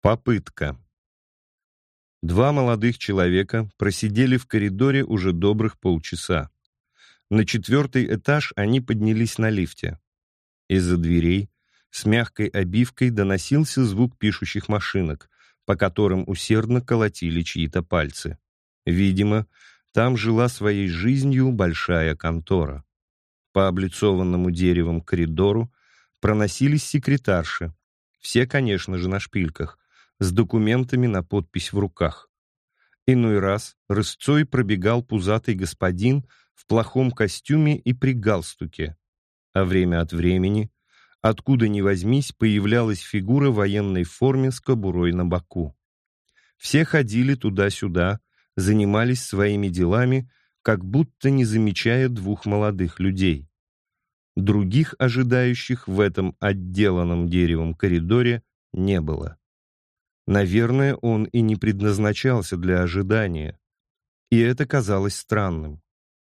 Попытка. Два молодых человека просидели в коридоре уже добрых полчаса. На четвертый этаж они поднялись на лифте. Из-за дверей с мягкой обивкой доносился звук пишущих машинок, по которым усердно колотили чьи-то пальцы. Видимо, там жила своей жизнью большая контора. По облицованному деревом коридору проносились секретарши, все, конечно же, на шпильках, с документами на подпись в руках. Иной раз рысцой пробегал пузатый господин в плохом костюме и при галстуке, а время от времени, откуда ни возьмись, появлялась фигура военной форме с кобурой на боку. Все ходили туда-сюда, занимались своими делами, как будто не замечая двух молодых людей. Других ожидающих в этом отделанном деревом коридоре не было. Наверное, он и не предназначался для ожидания. И это казалось странным,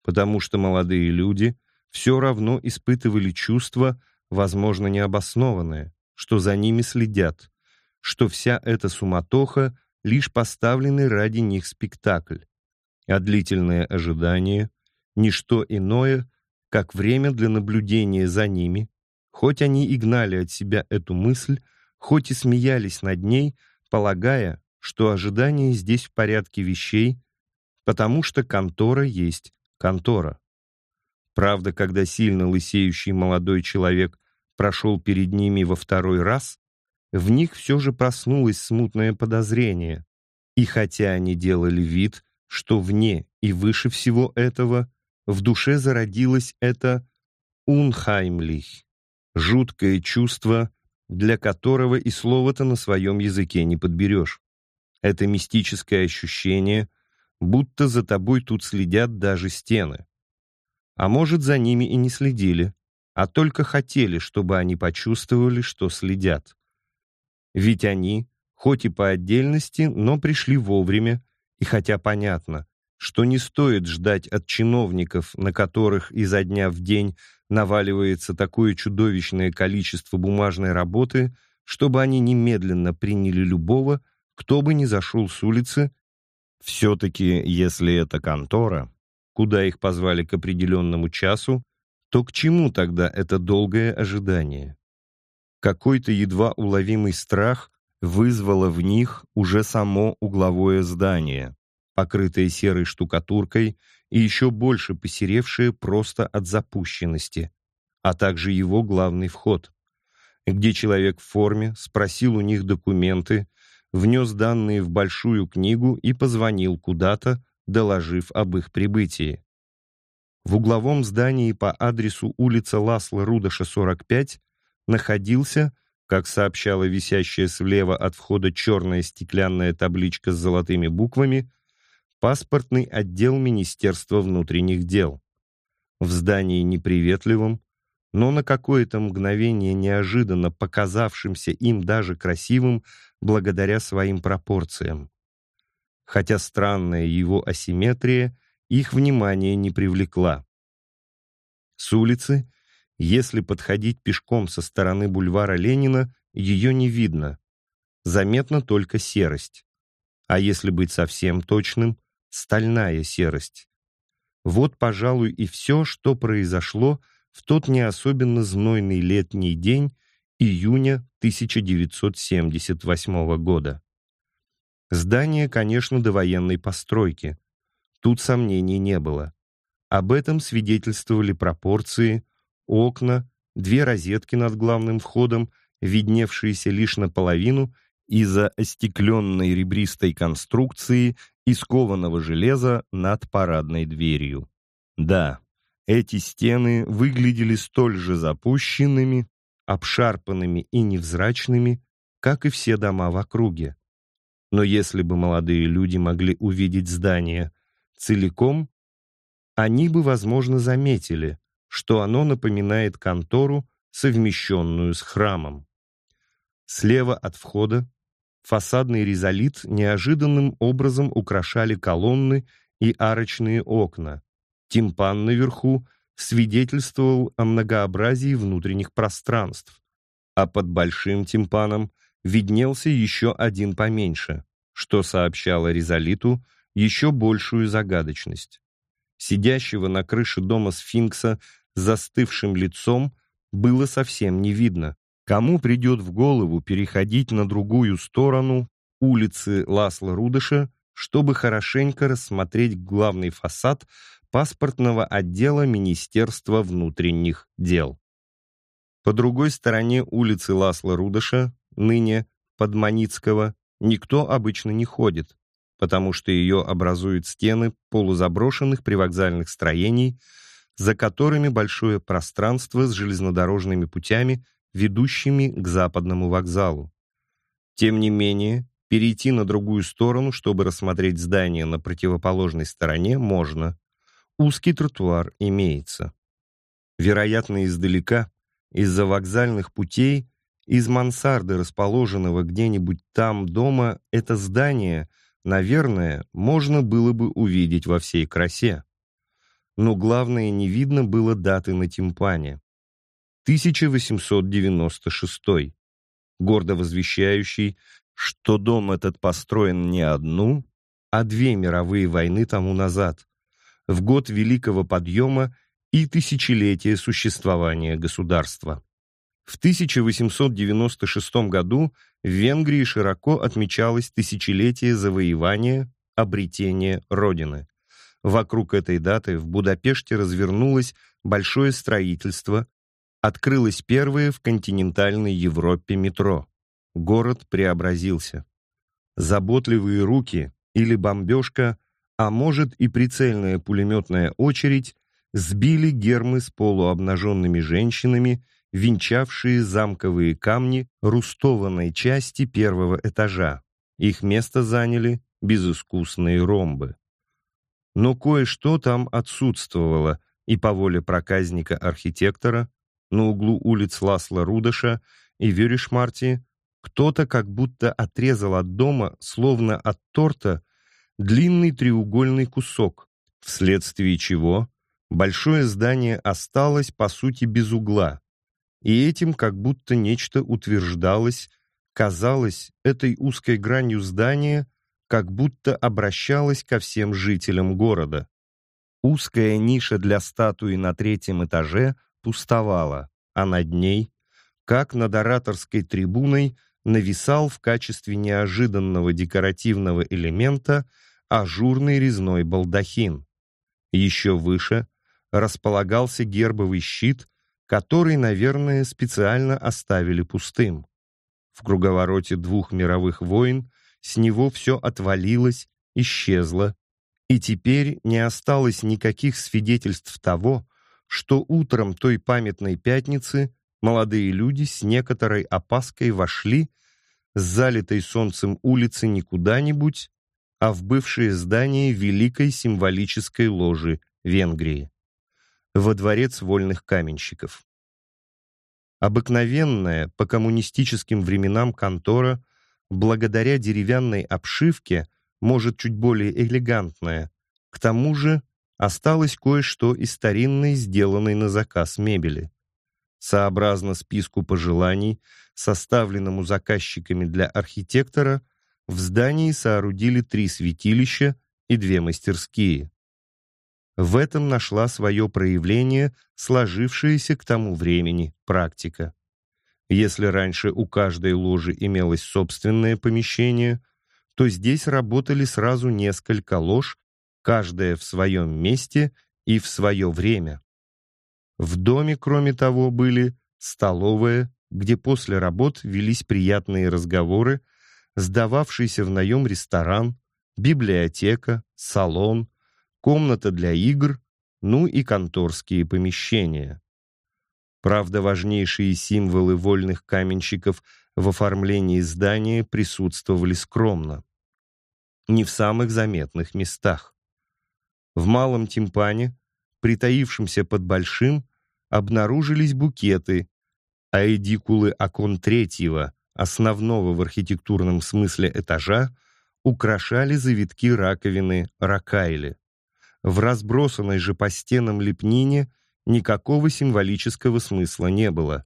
потому что молодые люди все равно испытывали чувство, возможно, необоснованное, что за ними следят, что вся эта суматоха — лишь поставленный ради них спектакль, а длительное ожидание — ничто иное, как время для наблюдения за ними, хоть они и гнали от себя эту мысль, хоть и смеялись над ней — полагая, что ожидание здесь в порядке вещей, потому что контора есть контора. Правда, когда сильно лысеющий молодой человек прошел перед ними во второй раз, в них все же проснулось смутное подозрение, и хотя они делали вид, что вне и выше всего этого, в душе зародилось это «унхаймлих» — жуткое чувство, для которого и слова-то на своем языке не подберешь. Это мистическое ощущение, будто за тобой тут следят даже стены. А может, за ними и не следили, а только хотели, чтобы они почувствовали, что следят. Ведь они, хоть и по отдельности, но пришли вовремя, и хотя понятно, что не стоит ждать от чиновников, на которых изо дня в день наваливается такое чудовищное количество бумажной работы, чтобы они немедленно приняли любого, кто бы ни зашел с улицы. Все-таки, если это контора, куда их позвали к определенному часу, то к чему тогда это долгое ожидание? Какой-то едва уловимый страх вызвало в них уже само угловое здание, покрытое серой штукатуркой и еще больше посеревшее просто от запущенности, а также его главный вход, где человек в форме спросил у них документы, внес данные в большую книгу и позвонил куда-то, доложив об их прибытии. В угловом здании по адресу улица Ласла Рудоша, 45, находился, как сообщала висящая слева от входа черная стеклянная табличка с золотыми буквами, паспортный отдел Министерства внутренних дел. В здании неприветливом, но на какое-то мгновение неожиданно показавшимся им даже красивым благодаря своим пропорциям. Хотя странная его асимметрия их внимание не привлекла. С улицы, если подходить пешком со стороны бульвара Ленина, ее не видно. Заметна только серость. А если быть совсем точным, стальная серость. Вот, пожалуй, и все, что произошло в тот не особенно знойный летний день июня 1978 года. Здание, конечно, довоенной постройки. Тут сомнений не было. Об этом свидетельствовали пропорции, окна, две розетки над главным входом, видневшиеся лишь наполовину из-за остекленной ребристой конструкции из кованого железа над парадной дверью. Да, эти стены выглядели столь же запущенными, обшарпанными и невзрачными, как и все дома в округе. Но если бы молодые люди могли увидеть здание целиком, они бы, возможно, заметили, что оно напоминает контору, совмещенную с храмом. Слева от входа Фасадный ризолит неожиданным образом украшали колонны и арочные окна. Тимпан наверху свидетельствовал о многообразии внутренних пространств, а под большим тимпаном виднелся еще один поменьше, что сообщало Резолиту еще большую загадочность. Сидящего на крыше дома сфинкса застывшим лицом было совсем не видно. Кому придет в голову переходить на другую сторону улицы Ласла Рудыша, чтобы хорошенько рассмотреть главный фасад паспортного отдела Министерства внутренних дел. По другой стороне улицы Ласла Рудыша, ныне Подманицкого, никто обычно не ходит, потому что ее образуют стены полузаброшенных привокзальных строений, за которыми большое пространство с железнодорожными путями, ведущими к западному вокзалу. Тем не менее, перейти на другую сторону, чтобы рассмотреть здание на противоположной стороне, можно. Узкий тротуар имеется. Вероятно, издалека, из-за вокзальных путей, из мансарды, расположенного где-нибудь там дома, это здание, наверное, можно было бы увидеть во всей красе. Но главное, не видно было даты на тимпане. 1896, гордо возвещающий, что дом этот построен не одну, а две мировые войны тому назад, в год Великого Подъема и тысячелетия существования государства. В 1896 году в Венгрии широко отмечалось тысячелетие завоевания, обретения Родины. Вокруг этой даты в Будапеште развернулось большое строительство, открылось первое в континентальной Европе метро. Город преобразился. Заботливые руки или бомбежка, а может и прицельная пулеметная очередь сбили гермы с полуобнаженными женщинами венчавшие замковые камни рустованной части первого этажа. Их место заняли безыскусные ромбы. Но кое-что там отсутствовало, и по воле проказника-архитектора на углу улиц Ласла Рудыша и Вюришмарти кто-то как будто отрезал от дома, словно от торта, длинный треугольный кусок, вследствие чего большое здание осталось, по сути, без угла, и этим как будто нечто утверждалось, казалось, этой узкой гранью здания как будто обращалось ко всем жителям города. Узкая ниша для статуи на третьем этаже пустовала, а над ней, как над ораторской трибуной, нависал в качестве неожиданного декоративного элемента ажурный резной балдахин. Еще выше располагался гербовый щит который, наверное, специально оставили пустым. В круговороте двух мировых войн с него все отвалилось, исчезло, и теперь не осталось никаких свидетельств того, что утром той памятной пятницы молодые люди с некоторой опаской вошли с залитой солнцем улицы не куда-нибудь, а в бывшее здание великой символической ложи Венгрии во дворец вольных каменщиков. Обыкновенная по коммунистическим временам контора, благодаря деревянной обшивке, может чуть более элегантная, к тому же осталось кое-что из старинной, сделанной на заказ мебели. Сообразно списку пожеланий, составленному заказчиками для архитектора, в здании соорудили три святилища и две мастерские. В этом нашла свое проявление сложившаяся к тому времени практика. Если раньше у каждой ложи имелось собственное помещение, то здесь работали сразу несколько лож, каждая в своем месте и в свое время. В доме, кроме того, были столовая, где после работ велись приятные разговоры, сдававшийся в наем ресторан, библиотека, салон, комната для игр, ну и конторские помещения. Правда, важнейшие символы вольных каменщиков в оформлении здания присутствовали скромно. Не в самых заметных местах. В малом тимпане, притаившемся под большим, обнаружились букеты, а эдикулы окон третьего, основного в архитектурном смысле этажа, украшали завитки раковины ракайли. В разбросанной же по стенам лепнине никакого символического смысла не было.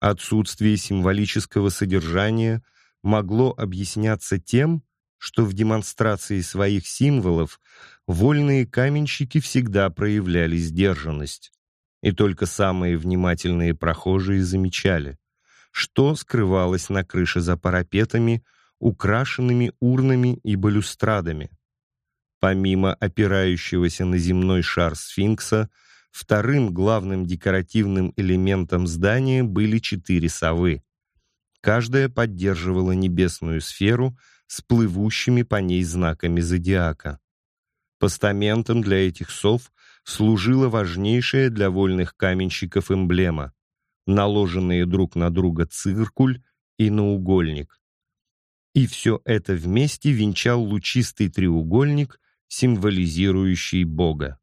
Отсутствие символического содержания могло объясняться тем, что в демонстрации своих символов вольные каменщики всегда проявляли сдержанность, и только самые внимательные прохожие замечали, что скрывалось на крыше за парапетами, украшенными урнами и балюстрадами. Помимо опирающегося на земной шар сфинкса, вторым главным декоративным элементом здания были четыре совы. Каждая поддерживала небесную сферу с плывущими по ней знаками зодиака. Постаментом для этих сов служила важнейшая для вольных каменщиков эмблема — наложенные друг на друга циркуль и наугольник. И все это вместе венчал лучистый треугольник, символизирующий Бога.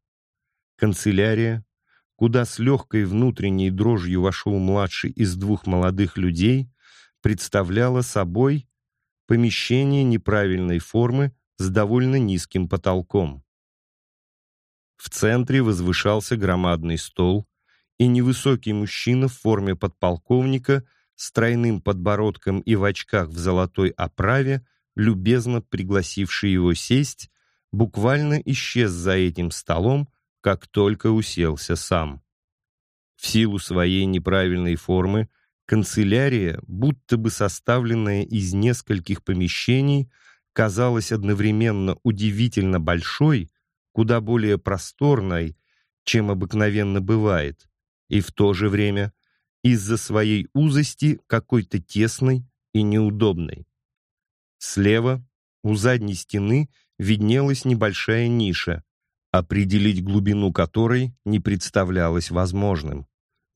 Канцелярия, куда с легкой внутренней дрожью вошел младший из двух молодых людей, представляла собой помещение неправильной формы с довольно низким потолком. В центре возвышался громадный стол, и невысокий мужчина в форме подполковника с тройным подбородком и в очках в золотой оправе, любезно пригласивший его сесть, буквально исчез за этим столом, как только уселся сам. В силу своей неправильной формы канцелярия, будто бы составленная из нескольких помещений, казалась одновременно удивительно большой, куда более просторной, чем обыкновенно бывает, и в то же время из-за своей узости какой-то тесной и неудобной. Слева, у задней стены, виднелась небольшая ниша, определить глубину которой не представлялось возможным.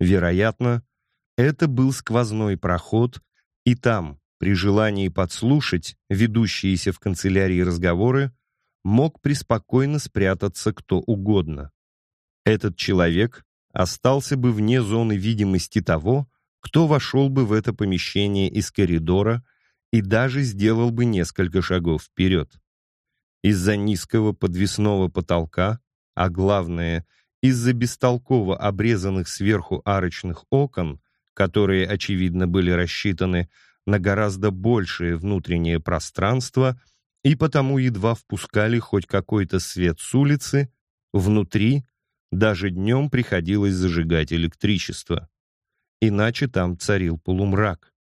Вероятно, это был сквозной проход, и там, при желании подслушать ведущиеся в канцелярии разговоры, мог преспокойно спрятаться кто угодно. Этот человек остался бы вне зоны видимости того, кто вошел бы в это помещение из коридора и даже сделал бы несколько шагов вперед. Из-за низкого подвесного потолка, а главное, из-за бестолково обрезанных сверху арочных окон, которые, очевидно, были рассчитаны на гораздо большее внутреннее пространство и потому едва впускали хоть какой-то свет с улицы, внутри даже днем приходилось зажигать электричество. Иначе там царил полумрак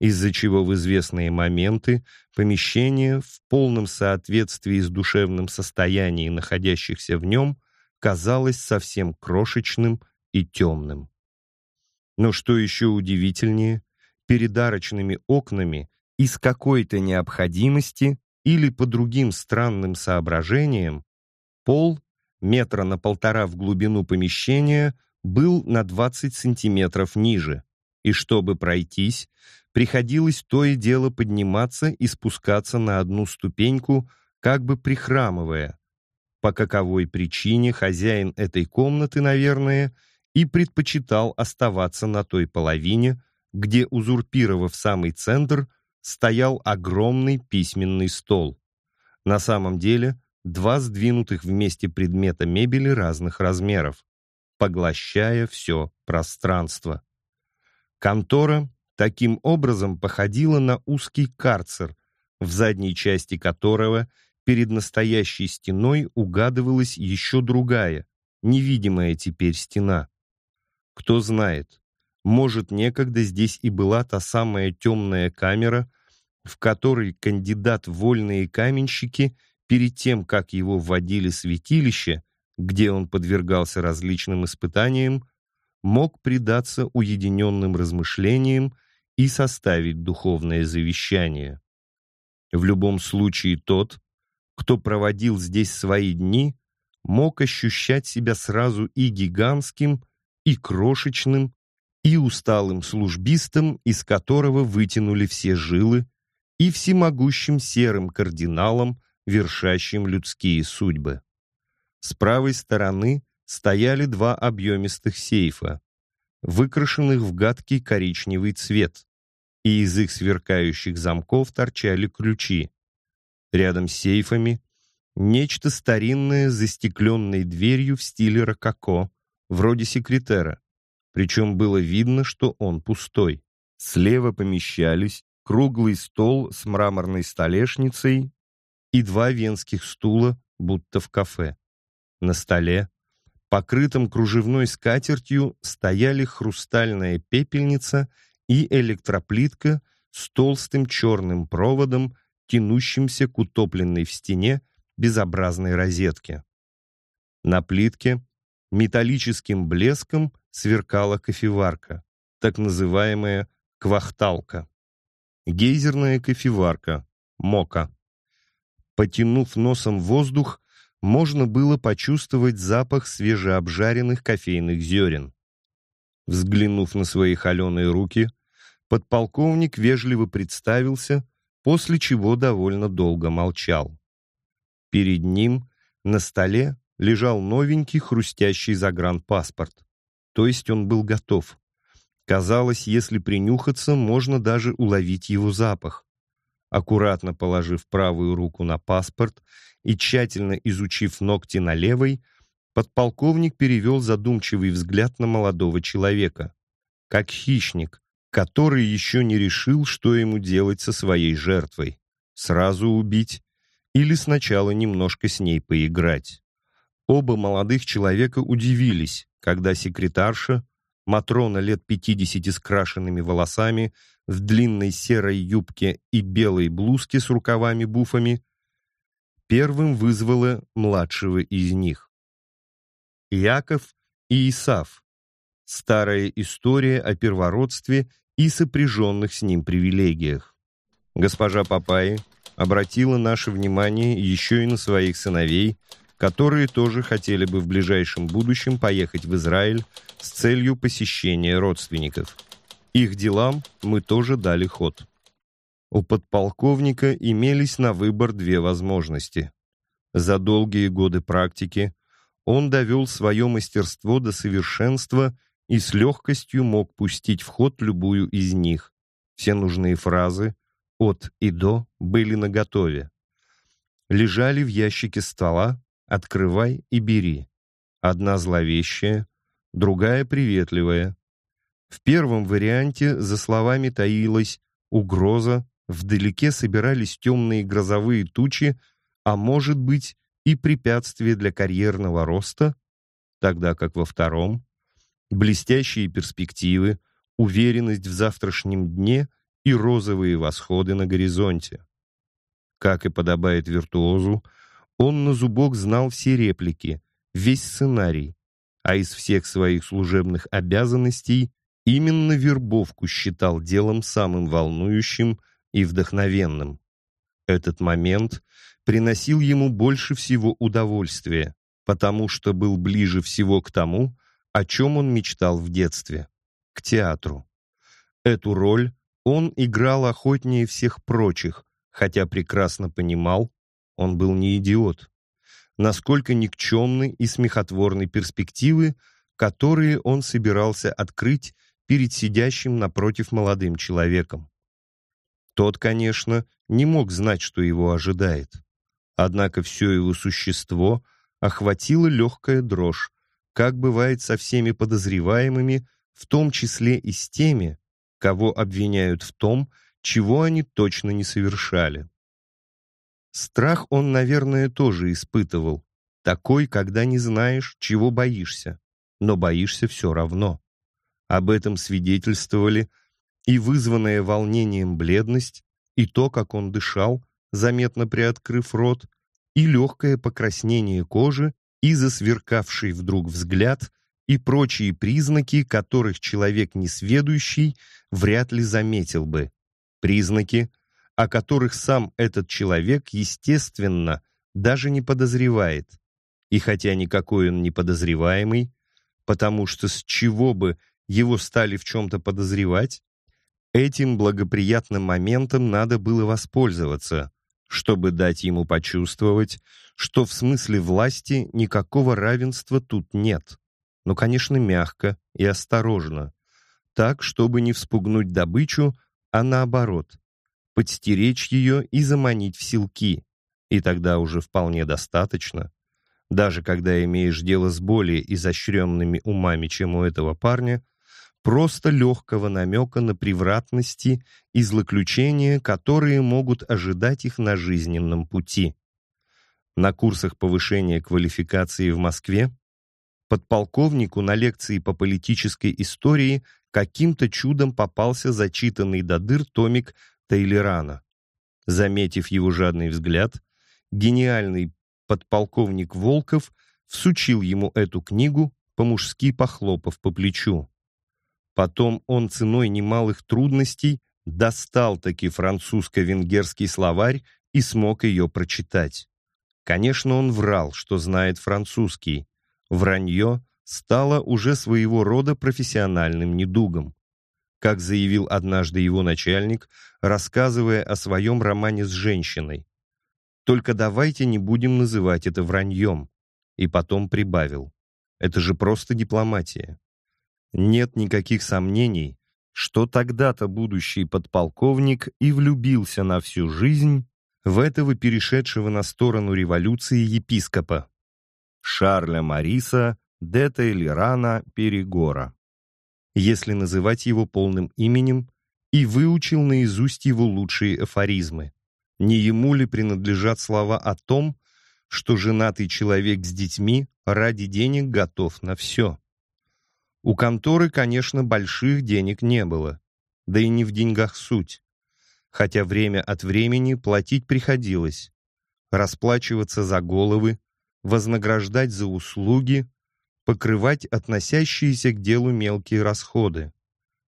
из-за чего в известные моменты помещение в полном соответствии с душевным состоянием находящихся в нем казалось совсем крошечным и темным. Но что еще удивительнее, перед арочными окнами из какой-то необходимости или по другим странным соображениям пол метра на полтора в глубину помещения был на 20 сантиметров ниже, и чтобы пройтись, приходилось то и дело подниматься и спускаться на одну ступеньку, как бы прихрамывая. По каковой причине хозяин этой комнаты, наверное, и предпочитал оставаться на той половине, где, узурпировав самый центр, стоял огромный письменный стол. На самом деле, два сдвинутых вместе предмета мебели разных размеров, поглощая все пространство. Контора таким образом походила на узкий карцер, в задней части которого перед настоящей стеной угадывалась еще другая, невидимая теперь стена. Кто знает, может, некогда здесь и была та самая темная камера, в которой кандидат вольные каменщики перед тем, как его вводили в святилище, где он подвергался различным испытаниям, мог предаться уединенным размышлениям и составить духовное завещание. В любом случае тот, кто проводил здесь свои дни, мог ощущать себя сразу и гигантским, и крошечным, и усталым службистом, из которого вытянули все жилы, и всемогущим серым кардиналом, вершащим людские судьбы. С правой стороны стояли два объемистых сейфа, выкрашенных в гадкий коричневый цвет, и из их сверкающих замков торчали ключи. Рядом с сейфами нечто старинное застекленной дверью в стиле рококо, вроде секретера, причем было видно, что он пустой. Слева помещались круглый стол с мраморной столешницей и два венских стула, будто в кафе. На столе, покрытом кружевной скатертью, стояли хрустальная пепельница и электроплитка с толстым черным проводом, тянущимся к утопленной в стене безобразной розетке. На плитке металлическим блеском сверкала кофеварка, так называемая квахталка. Гейзерная кофеварка, мока. Потянув носом воздух, можно было почувствовать запах свежеобжаренных кофейных зерен. Взглянув на свои холеные руки, подполковник вежливо представился, после чего довольно долго молчал. Перед ним на столе лежал новенький хрустящий загранпаспорт. То есть он был готов. Казалось, если принюхаться, можно даже уловить его запах. Аккуратно положив правую руку на паспорт и тщательно изучив ногти на левой, подполковник перевел задумчивый взгляд на молодого человека. Как хищник, который еще не решил, что ему делать со своей жертвой. Сразу убить или сначала немножко с ней поиграть. Оба молодых человека удивились, когда секретарша, Матрона лет пятидесяти с крашенными волосами, в длинной серой юбке и белой блузке с рукавами-буфами, первым вызвала младшего из них. Яков и Исав. Старая история о первородстве и сопряженных с ним привилегиях. Госпожа Папаи обратила наше внимание еще и на своих сыновей, которые тоже хотели бы в ближайшем будущем поехать в Израиль с целью посещения родственников. Их делам мы тоже дали ход. У подполковника имелись на выбор две возможности. За долгие годы практики он довел свое мастерство до совершенства и с легкостью мог пустить в ход любую из них. Все нужные фразы от и до были наготове. Лежали в ящике стола, Открывай и бери. Одна зловещая, другая приветливая. В первом варианте за словами таилась угроза, вдалеке собирались темные грозовые тучи, а может быть и препятствие для карьерного роста, тогда как во втором блестящие перспективы, уверенность в завтрашнем дне и розовые восходы на горизонте. Как и подобает виртуозу, он на зубок знал все реплики, весь сценарий, а из всех своих служебных обязанностей именно вербовку считал делом самым волнующим и вдохновенным. Этот момент приносил ему больше всего удовольствия, потому что был ближе всего к тому, о чем он мечтал в детстве — к театру. Эту роль он играл охотнее всех прочих, хотя прекрасно понимал, он был не идиот. Насколько никчемны и смехотворны перспективы, которые он собирался открыть перед сидящим напротив молодым человеком. Тот, конечно, не мог знать, что его ожидает. Однако все его существо охватило легкая дрожь, как бывает со всеми подозреваемыми, в том числе и с теми, кого обвиняют в том, чего они точно не совершали. Страх он, наверное, тоже испытывал. Такой, когда не знаешь, чего боишься, но боишься все равно. Об этом свидетельствовали и вызванная волнением бледность, и то, как он дышал, заметно приоткрыв рот, и легкое покраснение кожи, и засверкавший вдруг взгляд, и прочие признаки, которых человек несведущий вряд ли заметил бы. Признаки, о которых сам этот человек, естественно, даже не подозревает. И хотя никакой он не подозреваемый, потому что с чего бы его стали в чем-то подозревать, этим благоприятным моментом надо было воспользоваться, чтобы дать ему почувствовать, что в смысле власти никакого равенства тут нет. Но, конечно, мягко и осторожно, так, чтобы не вспугнуть добычу, а наоборот, подстеречь ее и заманить в силки, и тогда уже вполне достаточно. Даже когда имеешь дело с более изощренными умами, чем у этого парня, просто легкого намека на превратности и злоключения, которые могут ожидать их на жизненном пути. На курсах повышения квалификации в Москве подполковнику на лекции по политической истории каким-то чудом попался зачитанный до дыр томик Тейлерана. Заметив его жадный взгляд, гениальный подполковник Волков всучил ему эту книгу, по-мужски похлопав по плечу. Потом он ценой немалых трудностей достал-таки французско-венгерский словарь и смог ее прочитать. Конечно, он врал, что знает французский. Вранье стало уже своего рода профессиональным недугом. Как заявил однажды его начальник, рассказывая о своем романе с женщиной. «Только давайте не будем называть это враньем». И потом прибавил. «Это же просто дипломатия». Нет никаких сомнений, что тогда-то будущий подполковник и влюбился на всю жизнь в этого перешедшего на сторону революции епископа, Шарля Мариса де Тейлерана Перегора, если называть его полным именем, и выучил наизусть его лучшие афоризмы. Не ему ли принадлежат слова о том, что женатый человек с детьми ради денег готов на все? У конторы, конечно, больших денег не было, да и не в деньгах суть хотя время от времени платить приходилось, расплачиваться за головы, вознаграждать за услуги, покрывать относящиеся к делу мелкие расходы.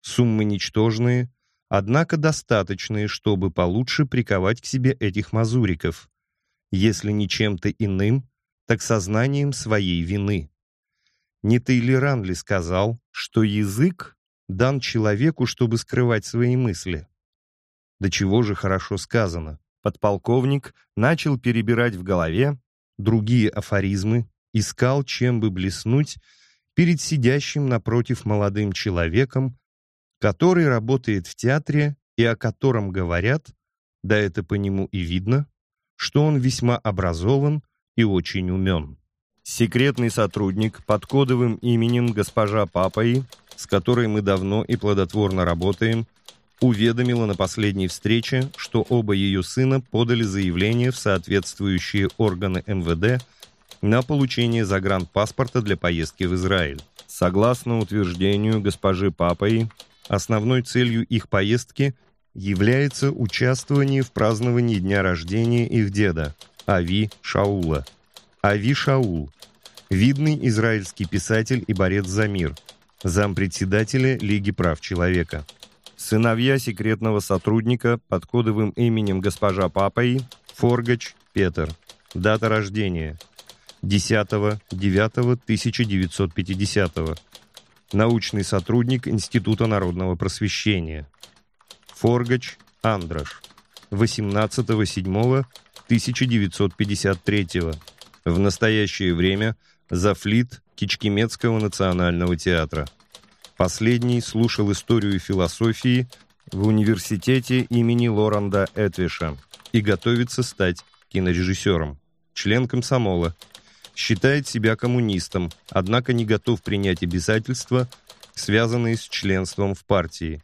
Суммы ничтожные, однако достаточные, чтобы получше приковать к себе этих мазуриков, если не чем-то иным, так сознанием своей вины. Не Тейлеран ли сказал, что язык дан человеку, чтобы скрывать свои мысли? До чего же хорошо сказано. Подполковник начал перебирать в голове другие афоризмы, искал, чем бы блеснуть перед сидящим напротив молодым человеком, который работает в театре и о котором говорят, да это по нему и видно, что он весьма образован и очень умен. Секретный сотрудник под кодовым именем госпожа Папаи, с которой мы давно и плодотворно работаем, уведомила на последней встрече, что оба ее сына подали заявление в соответствующие органы МВД на получение загранпаспорта для поездки в Израиль. Согласно утверждению госпожи Папой, основной целью их поездки является участвование в праздновании дня рождения их деда, Ави Шаула. Ави Шаул – видный израильский писатель и борец за мир, зампредседателя Лиги прав человека – Сыновья секретного сотрудника под кодовым именем госпожа Папаи, Форгач Петр. Дата рождения 10.09.1950. Научный сотрудник Института народного просвещения. Форгач Андрош. 18.07.1953. В настоящее время зафлит Кичкимецкого национального театра. Последний слушал историю философии в университете имени Лоранда Этвиша и готовится стать кинорежиссером. Член комсомола. Считает себя коммунистом, однако не готов принять обязательства, связанные с членством в партии.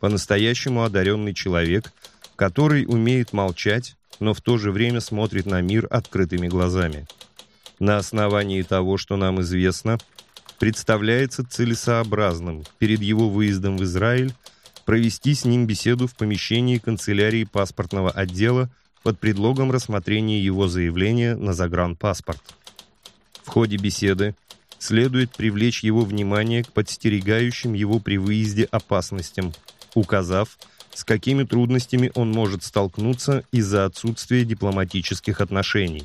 По-настоящему одаренный человек, который умеет молчать, но в то же время смотрит на мир открытыми глазами. На основании того, что нам известно – представляется целесообразным перед его выездом в Израиль провести с ним беседу в помещении канцелярии паспортного отдела под предлогом рассмотрения его заявления на загранпаспорт. В ходе беседы следует привлечь его внимание к подстерегающим его при выезде опасностям, указав, с какими трудностями он может столкнуться из-за отсутствия дипломатических отношений.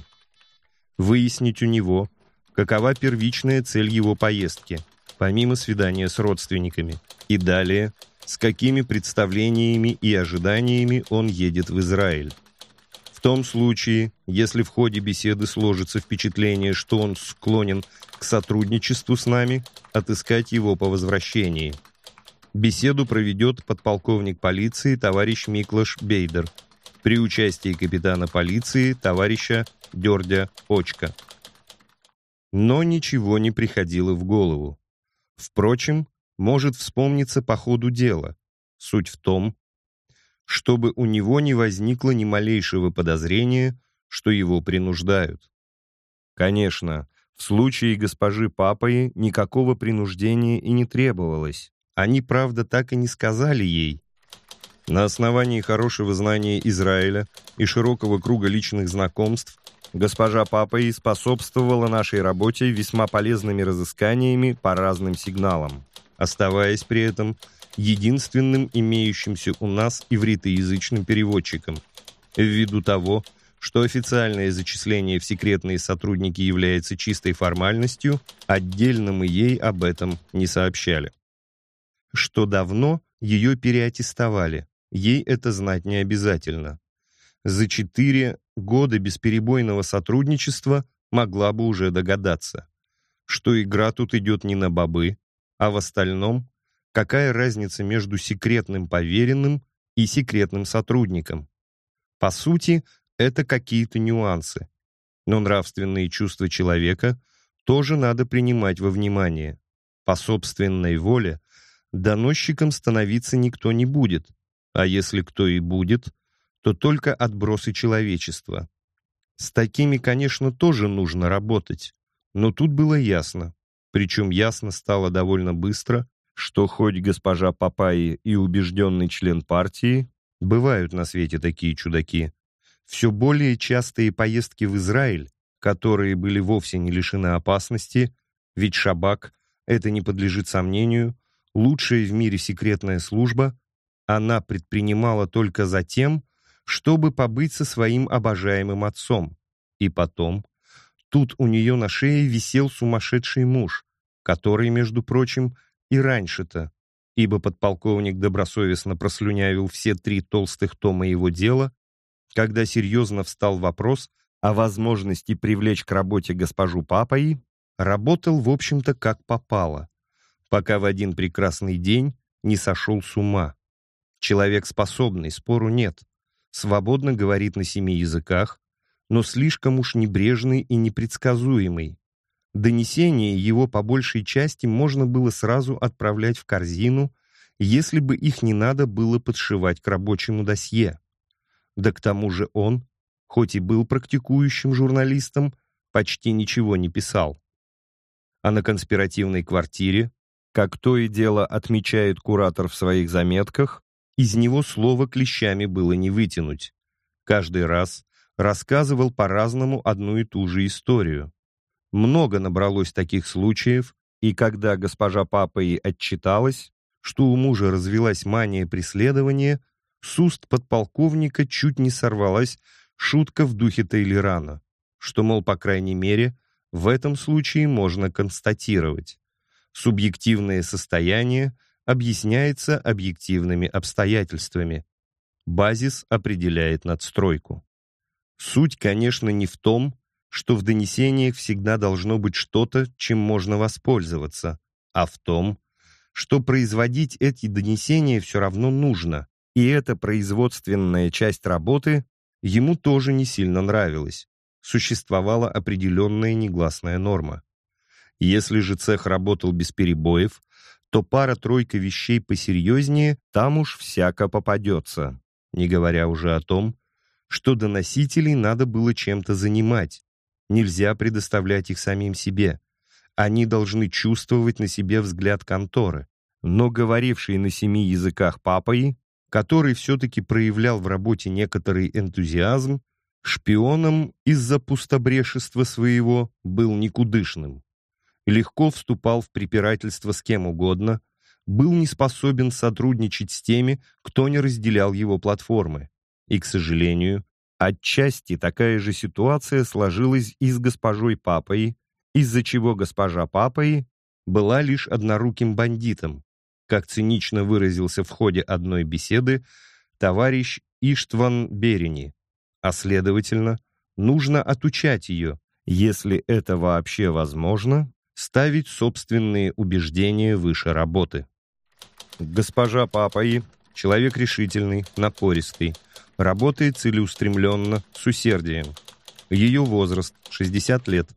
Выяснить у него – какова первичная цель его поездки, помимо свидания с родственниками, и далее, с какими представлениями и ожиданиями он едет в Израиль. Том случае, если в ходе беседы сложится впечатление, что он склонен к сотрудничеству с нами, отыскать его по возвращении. Беседу проведет подполковник полиции товарищ Миклаш Бейдер при участии капитана полиции товарища Дердя Очка. Но ничего не приходило в голову. Впрочем, может вспомниться по ходу дела. Суть в том, чтобы у него не возникло ни малейшего подозрения, что его принуждают. Конечно, в случае госпожи Папаи никакого принуждения и не требовалось. Они, правда, так и не сказали ей. На основании хорошего знания Израиля и широкого круга личных знакомств госпожа Папаи способствовала нашей работе весьма полезными разысканиями по разным сигналам, оставаясь при этом единственным имеющимся у нас ивритоязычным переводчиком, ввиду того, что официальное зачисление в секретные сотрудники является чистой формальностью, отдельно мы ей об этом не сообщали. Что давно ее переаттестовали, ей это знать не обязательно. За четыре года бесперебойного сотрудничества могла бы уже догадаться, что игра тут идет не на бобы, а в остальном, какая разница между секретным поверенным и секретным сотрудником. По сути, это какие-то нюансы. Но нравственные чувства человека тоже надо принимать во внимание. По собственной воле доносчиком становиться никто не будет, а если кто и будет, то только отбросы человечества. С такими, конечно, тоже нужно работать, но тут было ясно, причем ясно стало довольно быстро, что хоть госпожа Папайи и убежденный член партии, бывают на свете такие чудаки, все более частые поездки в Израиль, которые были вовсе не лишены опасности, ведь Шабак, это не подлежит сомнению, лучшая в мире секретная служба, она предпринимала только за тем, чтобы побыть со своим обожаемым отцом. И потом, тут у нее на шее висел сумасшедший муж, который, между прочим, и раньше-то, ибо подполковник добросовестно прослюнявил все три толстых тома его дела, когда серьезно встал вопрос о возможности привлечь к работе госпожу Папаи, работал, в общем-то, как попало, пока в один прекрасный день не сошел с ума. Человек способный, спору нет, свободно говорит на семи языках, но слишком уж небрежный и непредсказуемый. Донесения его по большей части можно было сразу отправлять в корзину, если бы их не надо было подшивать к рабочему досье. Да к тому же он, хоть и был практикующим журналистом, почти ничего не писал. А на конспиративной квартире, как то и дело отмечает куратор в своих заметках, из него слова клещами было не вытянуть. Каждый раз рассказывал по-разному одну и ту же историю. Много набралось таких случаев, и когда госпожа Папа и отчиталась, что у мужа развелась мания преследования, с уст подполковника чуть не сорвалась шутка в духе Тейлерана, что, мол, по крайней мере, в этом случае можно констатировать. Субъективное состояние объясняется объективными обстоятельствами. Базис определяет надстройку. Суть, конечно, не в том, что в донесениях всегда должно быть что-то, чем можно воспользоваться, а в том, что производить эти донесения все равно нужно, и эта производственная часть работы ему тоже не сильно нравилась. Существовала определенная негласная норма. Если же цех работал без перебоев, то пара-тройка вещей посерьезнее там уж всяко попадется, не говоря уже о том, что доносителей надо было чем-то занимать. Нельзя предоставлять их самим себе. Они должны чувствовать на себе взгляд конторы. Но говоривший на семи языках папой который все-таки проявлял в работе некоторый энтузиазм, шпионом из-за пустобрешества своего был никудышным. Легко вступал в препирательство с кем угодно, был не способен сотрудничать с теми, кто не разделял его платформы. И, к сожалению, отчасти такая же ситуация сложилась и с госпожой Папой, из-за чего госпожа Папой была лишь одноруким бандитом, как цинично выразился в ходе одной беседы товарищ Иштван Берени, а следовательно, нужно отучать ее, если это вообще возможно, ставить собственные убеждения выше работы. Госпожа Папаи — человек решительный, напористый, работает целеустремленно, с усердием. Ее возраст — 60 лет.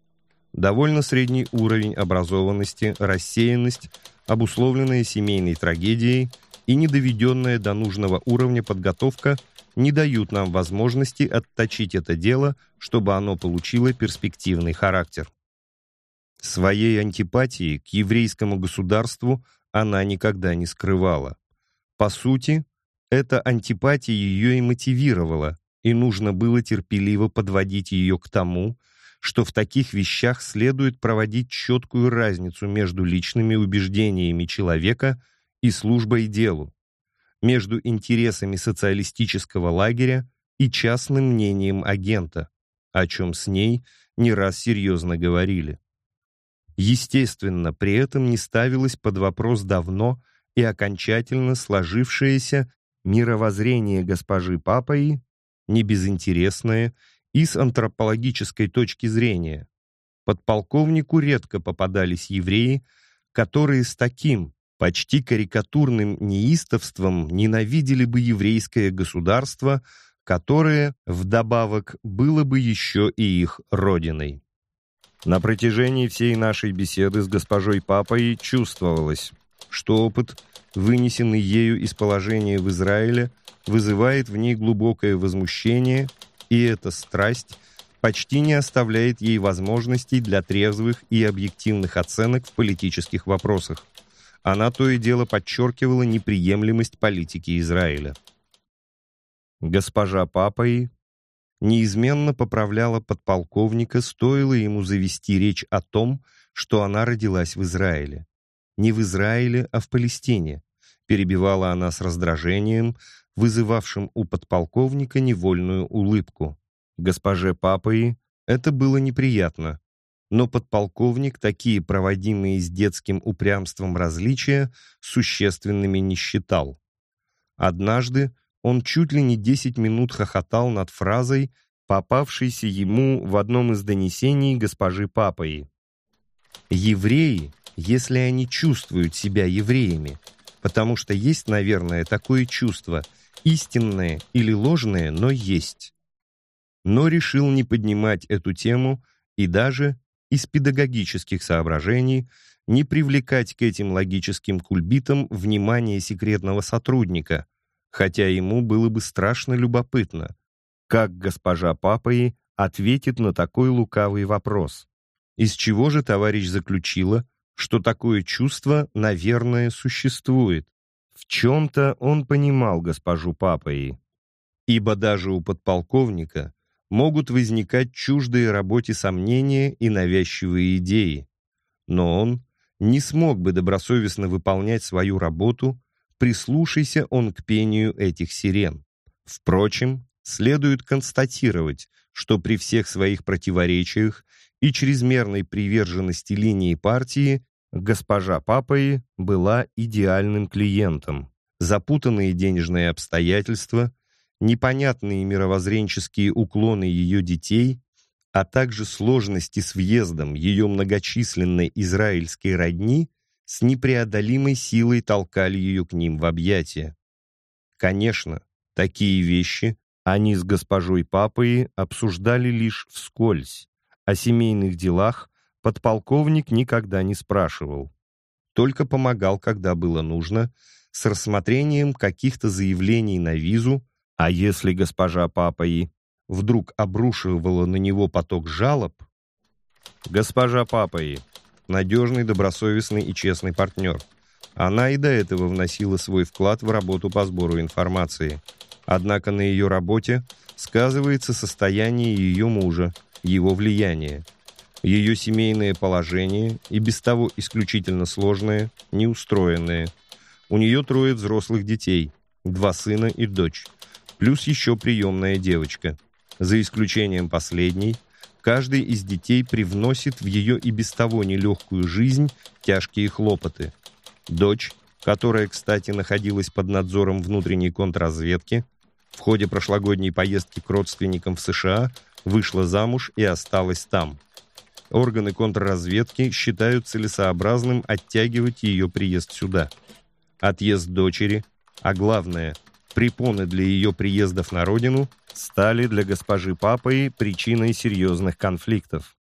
Довольно средний уровень образованности, рассеянность — обусловленная семейной трагедией и недоведенная до нужного уровня подготовка не дают нам возможности отточить это дело, чтобы оно получило перспективный характер. Своей антипатии к еврейскому государству она никогда не скрывала. По сути, эта антипатия ее и мотивировала, и нужно было терпеливо подводить ее к тому, что в таких вещах следует проводить четкую разницу между личными убеждениями человека и службой делу, между интересами социалистического лагеря и частным мнением агента, о чем с ней не раз серьезно говорили. Естественно, при этом не ставилось под вопрос давно и окончательно сложившееся мировоззрение госпожи Папаи, небезынтересное и с антропологической точки зрения. Подполковнику редко попадались евреи, которые с таким почти карикатурным неистовством ненавидели бы еврейское государство, которое, вдобавок, было бы еще и их родиной. На протяжении всей нашей беседы с госпожой Папой чувствовалось, что опыт, вынесенный ею из положения в Израиле, вызывает в ней глубокое возмущение, и эта страсть почти не оставляет ей возможностей для трезвых и объективных оценок в политических вопросах. Она то и дело подчеркивала неприемлемость политики Израиля. Госпожа Папаи неизменно поправляла подполковника, стоило ему завести речь о том, что она родилась в Израиле. Не в Израиле, а в Палестине, перебивала она с раздражением, вызывавшим у подполковника невольную улыбку. Госпоже Папаи это было неприятно, но подполковник такие проводимые с детским упрямством различия существенными не считал. Однажды он чуть ли не 10 минут хохотал над фразой, попавшейся ему в одном из донесений госпожи Папаи. «Евреи, если они чувствуют себя евреями, потому что есть, наверное, такое чувство, истинное или ложное, но есть». Но решил не поднимать эту тему и даже из педагогических соображений не привлекать к этим логическим кульбитам внимание секретного сотрудника, хотя ему было бы страшно любопытно, как госпожа Папаи ответит на такой лукавый вопрос. Из чего же товарищ заключила, что такое чувство, наверное, существует? В чем-то он понимал госпожу Папаи, ибо даже у подполковника могут возникать чуждые работе сомнения и навязчивые идеи, но он не смог бы добросовестно выполнять свою работу, прислушайся он к пению этих сирен. Впрочем, следует констатировать, что при всех своих противоречиях и чрезмерной приверженности линии партии госпожа Папаи была идеальным клиентом. Запутанные денежные обстоятельства, непонятные мировоззренческие уклоны ее детей, а также сложности с въездом ее многочисленной израильской родни с непреодолимой силой толкали ее к ним в объятия. Конечно, такие вещи они с госпожой Папой обсуждали лишь вскользь. О семейных делах подполковник никогда не спрашивал. Только помогал, когда было нужно, с рассмотрением каких-то заявлений на визу, а если госпожа Папаи вдруг обрушивала на него поток жалоб, госпожа Папаи надежный, добросовестный и честный партнер. Она и до этого вносила свой вклад в работу по сбору информации. Однако на ее работе сказывается состояние ее мужа, его влияние. Ее семейное положение и без того исключительно сложное, неустроенное. У нее трое взрослых детей, два сына и дочь, плюс еще приемная девочка. За исключением последней, Каждый из детей привносит в ее и без того нелегкую жизнь тяжкие хлопоты. Дочь, которая, кстати, находилась под надзором внутренней контрразведки, в ходе прошлогодней поездки к родственникам в США вышла замуж и осталась там. Органы контрразведки считают целесообразным оттягивать ее приезд сюда. Отъезд дочери, а главное – препоны для ее приездов на родину стали для госпожи Папой причиной серьезных конфликтов.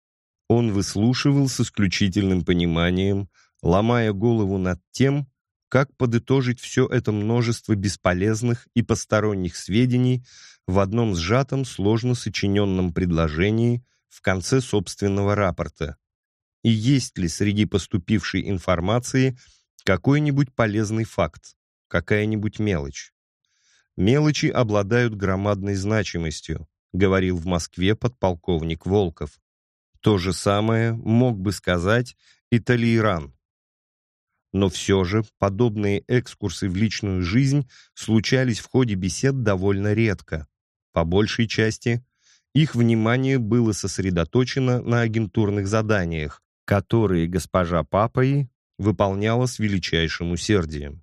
Он выслушивал с исключительным пониманием, ломая голову над тем, как подытожить все это множество бесполезных и посторонних сведений в одном сжатом, сложно сочиненном предложении в конце собственного рапорта. И есть ли среди поступившей информации какой-нибудь полезный факт, какая-нибудь мелочь? Мелочи обладают громадной значимостью, говорил в Москве подполковник Волков. То же самое мог бы сказать и Талейран. Но все же подобные экскурсы в личную жизнь случались в ходе бесед довольно редко. По большей части их внимание было сосредоточено на агентурных заданиях, которые госпожа Папаи выполняла с величайшим усердием.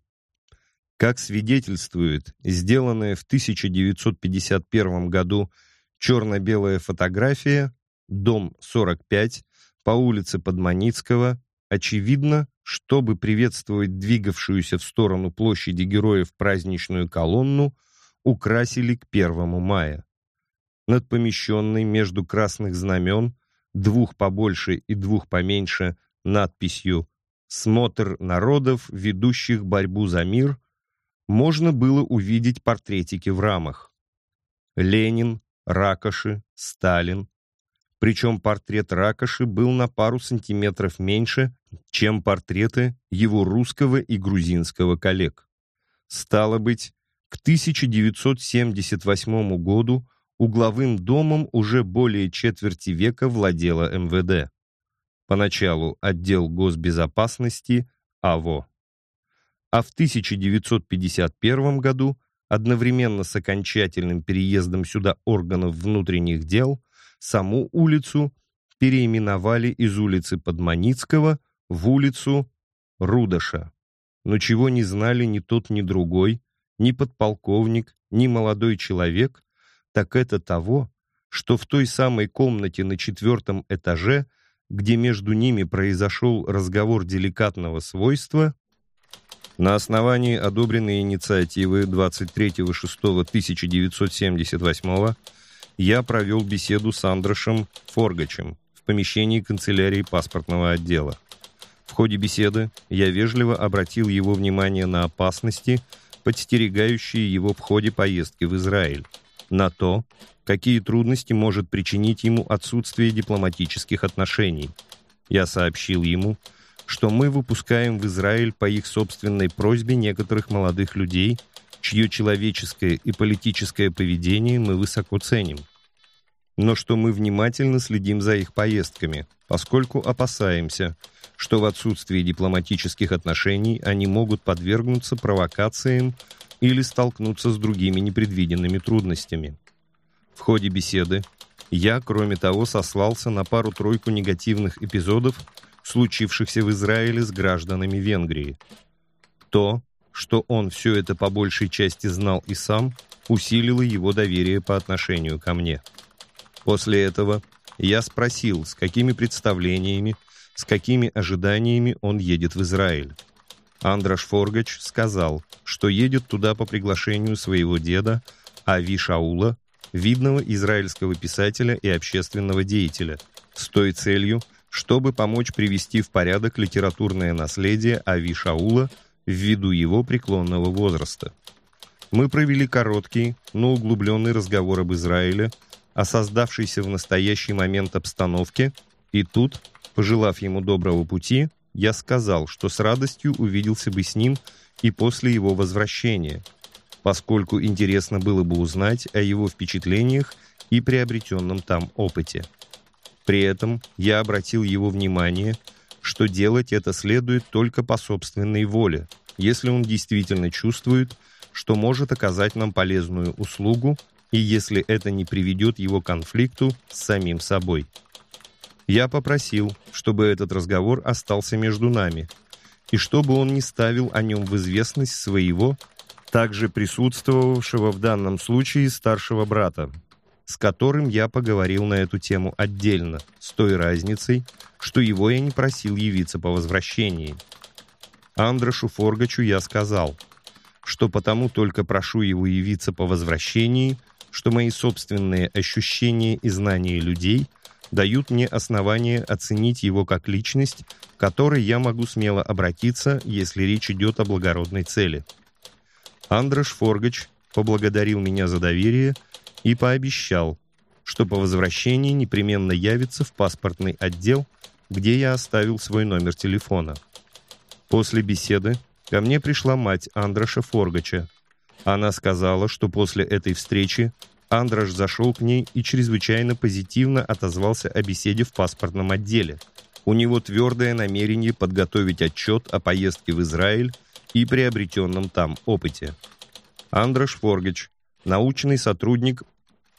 Как свидетельствует сделанная в 1951 году черно-белая фотография «Дом 45» по улице Подманицкого, очевидно, чтобы приветствовать двигавшуюся в сторону площади героев праздничную колонну, украсили к 1 мая. Над помещенной между красных знамен, двух побольше и двух поменьше, надписью «Смотр народов, ведущих борьбу за мир» можно было увидеть портретики в рамах. Ленин, Ракоши, Сталин. Причем портрет Ракоши был на пару сантиметров меньше, чем портреты его русского и грузинского коллег. Стало быть, к 1978 году угловым домом уже более четверти века владела МВД. Поначалу отдел госбезопасности АВО. А в 1951 году, одновременно с окончательным переездом сюда органов внутренних дел, саму улицу переименовали из улицы Подманицкого в улицу Рудаша. Но чего не знали ни тот, ни другой, ни подполковник, ни молодой человек, так это того, что в той самой комнате на четвертом этаже, где между ними произошел разговор деликатного свойства, на основании одобренной инициативы 23.06.1978 я провел беседу с Андрошем Форгачем в помещении канцелярии паспортного отдела. В ходе беседы я вежливо обратил его внимание на опасности, подстерегающие его в ходе поездки в Израиль, на то, какие трудности может причинить ему отсутствие дипломатических отношений. Я сообщил ему, что мы выпускаем в Израиль по их собственной просьбе некоторых молодых людей, чье человеческое и политическое поведение мы высоко ценим. Но что мы внимательно следим за их поездками, поскольку опасаемся, что в отсутствии дипломатических отношений они могут подвергнуться провокациям или столкнуться с другими непредвиденными трудностями. В ходе беседы я, кроме того, сослался на пару-тройку негативных эпизодов, случившихся в Израиле с гражданами Венгрии. То, что он все это по большей части знал и сам, усилило его доверие по отношению ко мне. После этого я спросил, с какими представлениями, с какими ожиданиями он едет в Израиль. Андраш Форгач сказал, что едет туда по приглашению своего деда Ави Шаула, видного израильского писателя и общественного деятеля, с той целью, чтобы помочь привести в порядок литературное наследие Ави Шаула ввиду его преклонного возраста. Мы провели короткий, но углубленный разговор об Израиле, о создавшейся в настоящий момент обстановке, и тут, пожелав ему доброго пути, я сказал, что с радостью увиделся бы с ним и после его возвращения, поскольку интересно было бы узнать о его впечатлениях и приобретенном там опыте. При этом я обратил его внимание, что делать это следует только по собственной воле, если он действительно чувствует, что может оказать нам полезную услугу и если это не приведет его к конфликту с самим собой. Я попросил, чтобы этот разговор остался между нами, и чтобы он не ставил о нем в известность своего, также присутствовавшего в данном случае старшего брата, с которым я поговорил на эту тему отдельно, с той разницей, что его я не просил явиться по возвращении. Андрошу Форгачу я сказал, что потому только прошу его явиться по возвращении, что мои собственные ощущения и знания людей дают мне основание оценить его как личность, к которой я могу смело обратиться, если речь идет о благородной цели. Андрош Форгач поблагодарил меня за доверие и пообещал, что по возвращении непременно явится в паспортный отдел, где я оставил свой номер телефона. После беседы ко мне пришла мать Андроша Форгача. Она сказала, что после этой встречи Андрош зашел к ней и чрезвычайно позитивно отозвался о беседе в паспортном отделе. У него твердое намерение подготовить отчет о поездке в Израиль и приобретенном там опыте. Андрош Форгач, научный сотрудник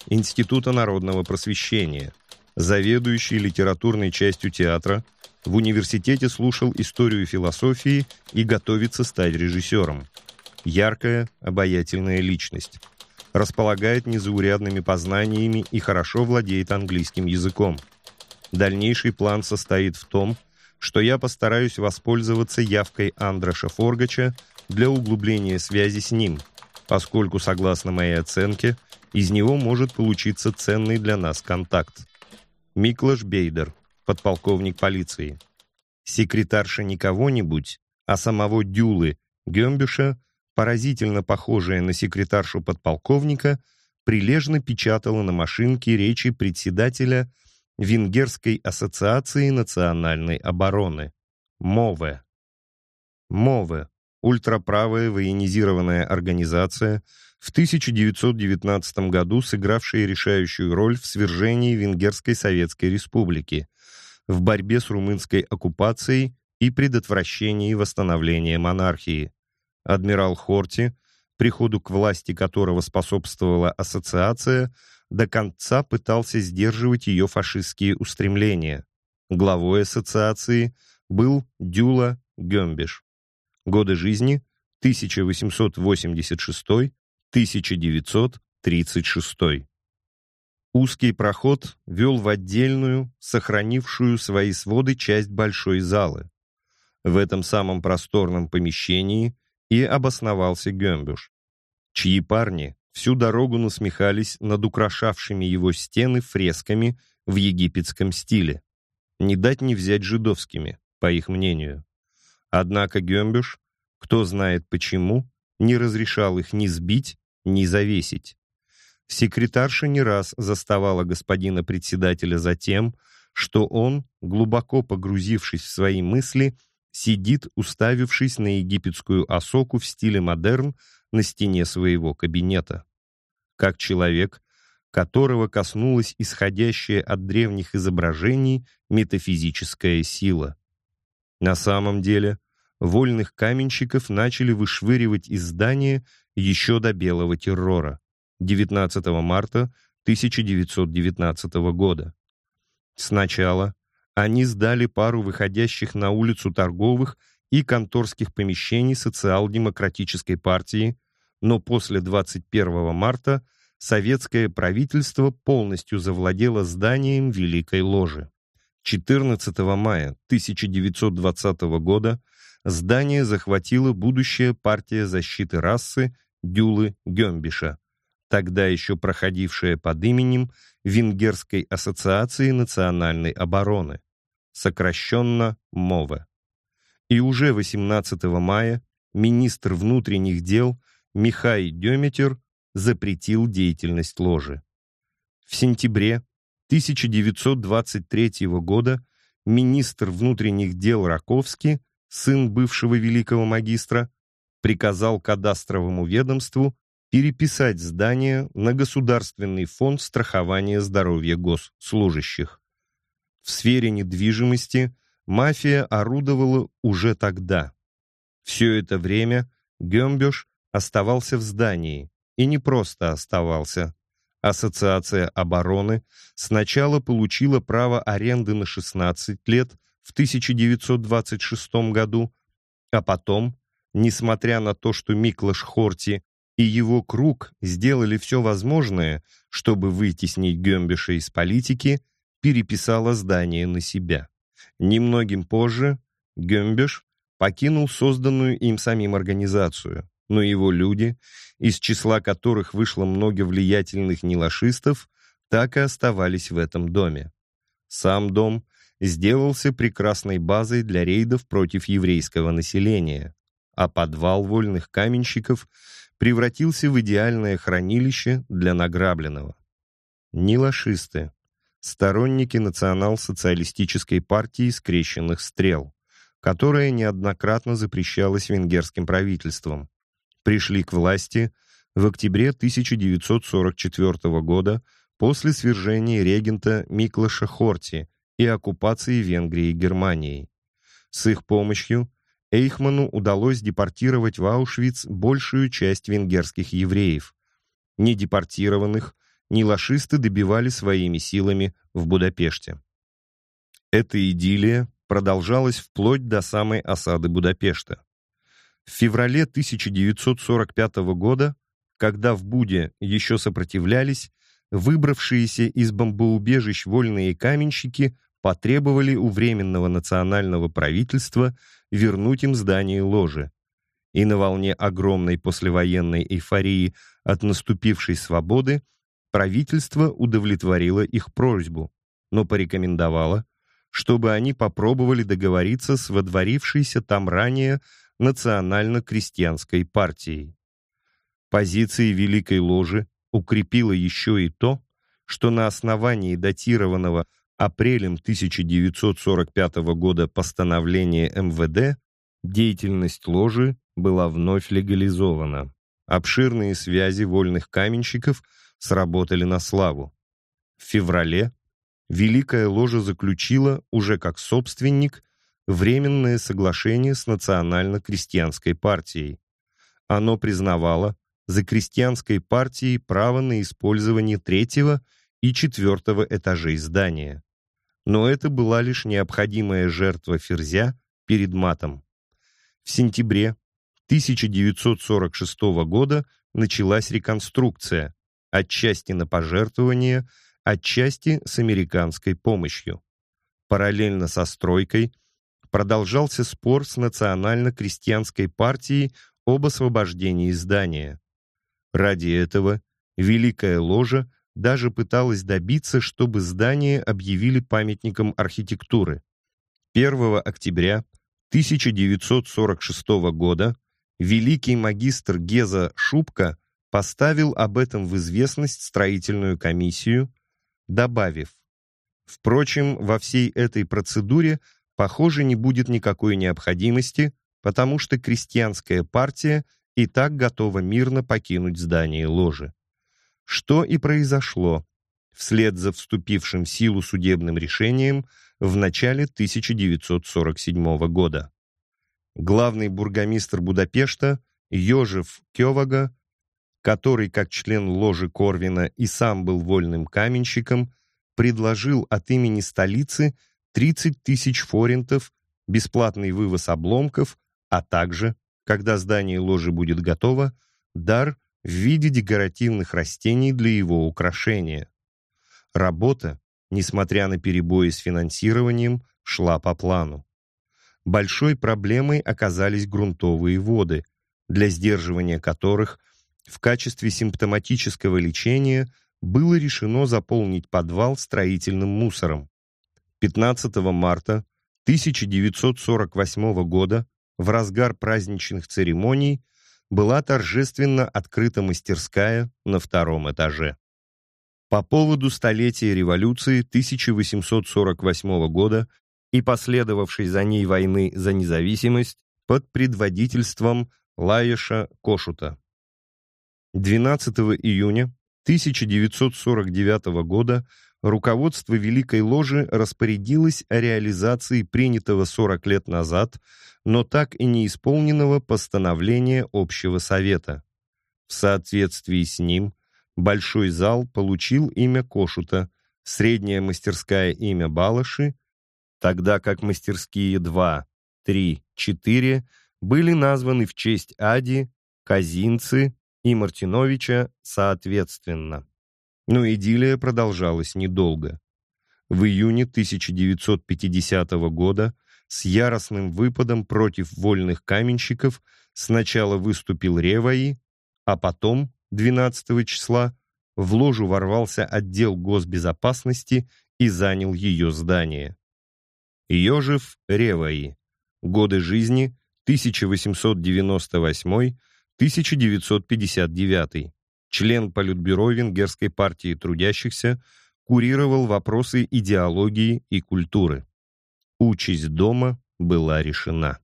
Института народного просвещения, заведующий литературной частью театра, в университете слушал историю философии и готовится стать режиссером. Яркая, обаятельная личность. Располагает незаурядными познаниями и хорошо владеет английским языком. Дальнейший план состоит в том, что я постараюсь воспользоваться явкой Андроша Форгача для углубления связи с ним, поскольку, согласно моей оценке, из него может получиться ценный для нас контакт. Миклаш Бейдер, подполковник полиции. Секретарша не кого-нибудь, а самого Дюлы Гембюша, поразительно похожая на секретаршу подполковника, прилежно печатала на машинке речи председателя Венгерской ассоциации национальной обороны, МОВЭ. МОВЭ – ультраправая военизированная организация – в 1919 году сыгравшие решающую роль в свержении Венгерской Советской Республики, в борьбе с румынской оккупацией и предотвращении восстановления монархии. Адмирал Хорти, приходу к власти которого способствовала ассоциация, до конца пытался сдерживать ее фашистские устремления. Главой ассоциации был Дюла Гембеш. Годы жизни 1886 1936. Узкий проход вел в отдельную, сохранившую свои своды часть большой залы. В этом самом просторном помещении и обосновался Гембюш, чьи парни всю дорогу насмехались над украшавшими его стены фресками в египетском стиле. Не дать не взять жидовскими, по их мнению. Однако Гембюш, кто знает почему, не разрешал их ни сбить, ни завесить. Секретарша не раз заставала господина председателя за тем, что он, глубоко погрузившись в свои мысли, сидит, уставившись на египетскую осоку в стиле модерн на стене своего кабинета. Как человек, которого коснулась исходящая от древних изображений метафизическая сила. На самом деле, вольных каменщиков начали вышвыривать из здания еще до белого террора 19 марта 1919 года. Сначала они сдали пару выходящих на улицу торговых и конторских помещений социал-демократической партии, но после 21 марта советское правительство полностью завладело зданием Великой Ложи. 14 мая 1920 года здание захватила будущая партия защиты расы Дюлы Гембиша, тогда еще проходившая под именем Венгерской ассоциации национальной обороны, сокращенно МОВЭ. И уже 18 мая министр внутренних дел Михай Деметер запретил деятельность ложи. В сентябре 1923 года министр внутренних дел Раковский, сын бывшего великого магистра, приказал кадастровому ведомству переписать здание на Государственный фонд страхования здоровья госслужащих. В сфере недвижимости мафия орудовала уже тогда. Все это время Гембеш оставался в здании, и не просто оставался. Ассоциация обороны сначала получила право аренды на 16 лет в 1926 году, а потом несмотря на то, что Миклаш Хорти и его круг сделали все возможное, чтобы вытеснить Гембиша из политики, переписала здание на себя. Немногим позже Гембиш покинул созданную им самим организацию, но его люди, из числа которых вышло много влиятельных нелашистов, так и оставались в этом доме. Сам дом сделался прекрасной базой для рейдов против еврейского населения, а подвал вольных каменщиков превратился в идеальное хранилище для награбленного. Нилашисты, сторонники национал-социалистической партии скрещенных стрел, которая неоднократно запрещалась венгерским правительством, пришли к власти в октябре 1944 года после свержения регента Миклаша Хорти и оккупации Венгрии Германией. С их помощью Эйхману удалось депортировать в Аушвиц большую часть венгерских евреев. Не депортированных, ни лашисты добивали своими силами в Будапеште. Эта идиллия продолжалась вплоть до самой осады Будапешта. В феврале 1945 года, когда в Буде еще сопротивлялись, выбравшиеся из бомбоубежищ вольные каменщики потребовали у Временного национального правительства вернуть им здание ложи. И на волне огромной послевоенной эйфории от наступившей свободы правительство удовлетворило их просьбу, но порекомендовало, чтобы они попробовали договориться с водворившейся там ранее национально-крестьянской партией. Позиции Великой Ложи укрепило еще и то, что на основании датированного апрелем 1945 года постановления МВД деятельность ложи была вновь легализована. Обширные связи вольных каменщиков сработали на славу. В феврале Великая Ложа заключила, уже как собственник, Временное соглашение с Национально-крестьянской партией. Оно признавало за крестьянской партией право на использование третьего и четвертого этажей здания. Но это была лишь необходимая жертва Ферзя перед матом. В сентябре 1946 года началась реконструкция, отчасти на пожертвование, отчасти с американской помощью. Параллельно со стройкой продолжался спор с национально-крестьянской партией об освобождении здания. Ради этого Великая Ложа даже пыталась добиться, чтобы здание объявили памятником архитектуры. 1 октября 1946 года великий магистр Геза Шубка поставил об этом в известность строительную комиссию, добавив, «Впрочем, во всей этой процедуре, похоже, не будет никакой необходимости, потому что крестьянская партия и так готова мирно покинуть здание ложи». Что и произошло вслед за вступившим в силу судебным решением в начале 1947 года. Главный бургомистр Будапешта Йожев Кёвага который, как член ложи Корвина и сам был вольным каменщиком, предложил от имени столицы 30 тысяч форинтов, бесплатный вывоз обломков, а также, когда здание ложи будет готово, дар в виде декоративных растений для его украшения. Работа, несмотря на перебои с финансированием, шла по плану. Большой проблемой оказались грунтовые воды, для сдерживания которых в качестве симптоматического лечения было решено заполнить подвал строительным мусором. 15 марта 1948 года в разгар праздничных церемоний была торжественно открыта мастерская на втором этаже. По поводу столетия революции 1848 года и последовавшей за ней войны за независимость под предводительством Лаеша Кошута. 12 июня 1949 года руководство Великой Ложи распорядилось о реализации принятого 40 лет назад, но так и не исполненного постановления Общего Совета. В соответствии с ним Большой зал получил имя Кошута, средняя мастерская имя Балаши, тогда как мастерские 2, 3, 4 были названы в честь Ади, Казинцы, и Мартиновича соответственно. Но идиллия продолжалась недолго. В июне 1950 года с яростным выпадом против вольных каменщиков сначала выступил Реваи, а потом, 12 числа, в ложу ворвался отдел госбезопасности и занял ее здание. Йожев Реваи. Годы жизни 1898-1959. Член Политбюро Венгерской партии трудящихся, курировал вопросы идеологии и культуры. Участь дома была решена.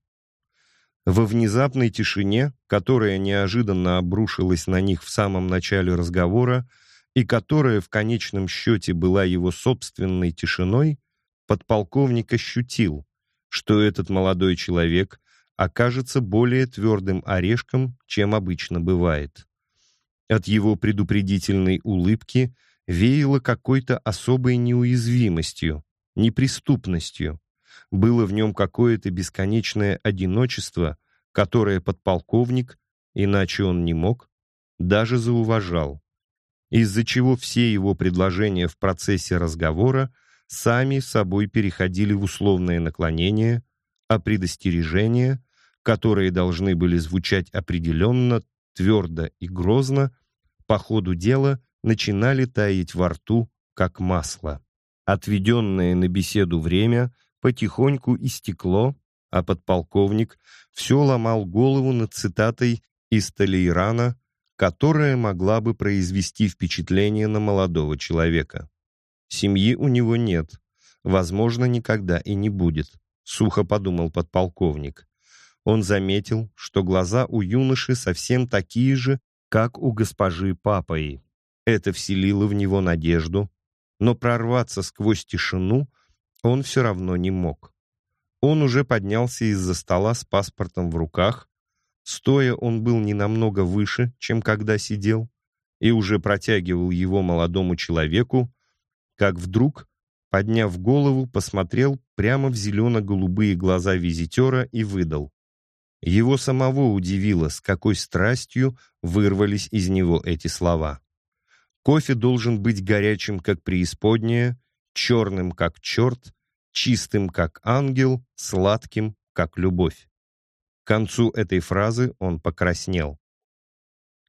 Во внезапной тишине, которая неожиданно обрушилась на них в самом начале разговора и которая в конечном счете была его собственной тишиной, подполковник ощутил, что этот молодой человек окажется более твердым орешком, чем обычно бывает. От его предупредительной улыбки веяло какой-то особой неуязвимостью, неприступностью, было в нем какое-то бесконечное одиночество, которое подполковник, иначе он не мог, даже зауважал, из-за чего все его предложения в процессе разговора сами собой переходили в условное наклонение, а предостережения, которые должны были звучать определенно, твердо и грозно, по ходу дела начинали таять во рту, как масло. Отведенное на беседу время — потихоньку истекло, а подполковник все ломал голову над цитатой из Талейрана, которая могла бы произвести впечатление на молодого человека. Семьи у него нет, возможно, никогда и не будет, сухо подумал подполковник. Он заметил, что глаза у юноши совсем такие же, как у госпожи Папаи. Это вселило в него надежду, но прорваться сквозь тишину он все равно не мог. Он уже поднялся из-за стола с паспортом в руках, стоя он был не намного выше, чем когда сидел, и уже протягивал его молодому человеку, как вдруг, подняв голову, посмотрел прямо в зелено-голубые глаза визитера и выдал. Его самого удивило, с какой страстью вырвались из него эти слова. Кофе должен быть горячим, как преисподняя, черным, как черт, чистым, как ангел, сладким, как любовь. К концу этой фразы он покраснел.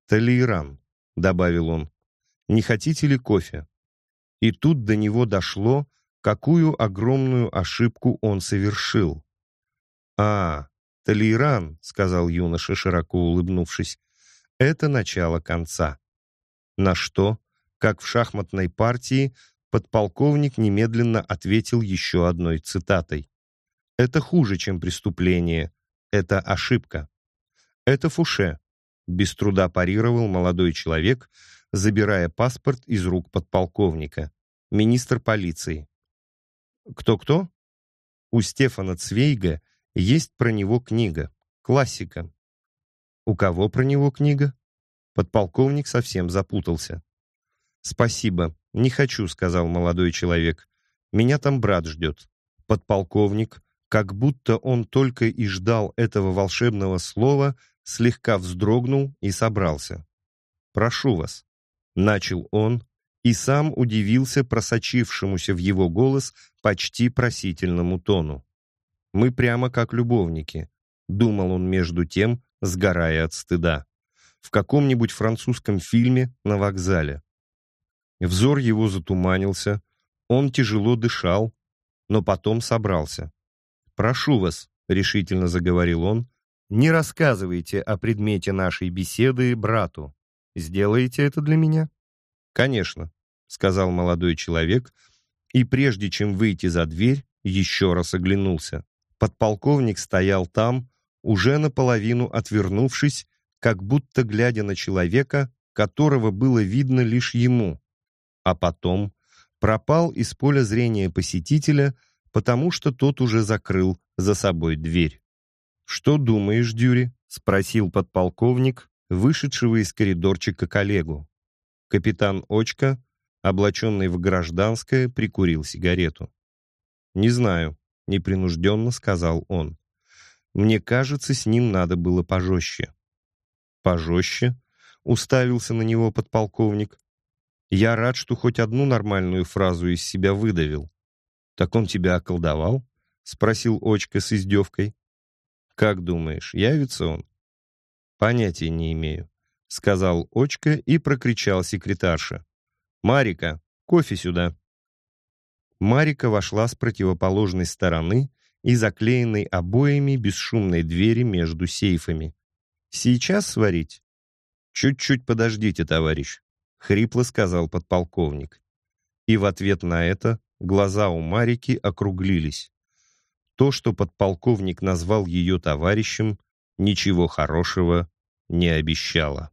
«Талейран», — добавил он, — «не хотите ли кофе?» И тут до него дошло, какую огромную ошибку он совершил. «А, Талейран», — сказал юноша, широко улыбнувшись, — «это начало конца». На что, как в шахматной партии, подполковник немедленно ответил еще одной цитатой. «Это хуже, чем преступление. Это ошибка. Это Фуше», — без труда парировал молодой человек, забирая паспорт из рук подполковника. «Министр полиции». «Кто-кто?» «У Стефана Цвейга есть про него книга. Классика». «У кого про него книга?» Подполковник совсем запутался. «Спасибо, не хочу», — сказал молодой человек. «Меня там брат ждет». Подполковник, как будто он только и ждал этого волшебного слова, слегка вздрогнул и собрался. «Прошу вас», — начал он, и сам удивился просочившемуся в его голос почти просительному тону. «Мы прямо как любовники», — думал он между тем, сгорая от стыда. «В каком-нибудь французском фильме на вокзале. Взор его затуманился, он тяжело дышал, но потом собрался. «Прошу вас», — решительно заговорил он, «не рассказывайте о предмете нашей беседы брату. Сделаете это для меня?» «Конечно», — сказал молодой человек, и прежде чем выйти за дверь, еще раз оглянулся. Подполковник стоял там, уже наполовину отвернувшись, как будто глядя на человека, которого было видно лишь ему, а потом пропал из поля зрения посетителя, потому что тот уже закрыл за собой дверь. «Что думаешь, Дюри?» — спросил подполковник, вышедшего из коридорчика коллегу. Капитан Очка, облаченный в гражданское, прикурил сигарету. «Не знаю», — непринужденно сказал он. «Мне кажется, с ним надо было пожестче». «Пожестче?» — уставился на него подполковник. Я рад, что хоть одну нормальную фразу из себя выдавил. «Так он тебя околдовал?» — спросил Очка с издевкой. «Как думаешь, явится он?» «Понятия не имею», — сказал Очка и прокричал секретарша. «Марика, кофе сюда!» Марика вошла с противоположной стороны и заклеенной обоями бесшумной двери между сейфами. «Сейчас сварить?» «Чуть-чуть подождите, товарищ», — хрипло сказал подполковник. И в ответ на это глаза у Марики округлились. То, что подполковник назвал ее товарищем, ничего хорошего не обещало.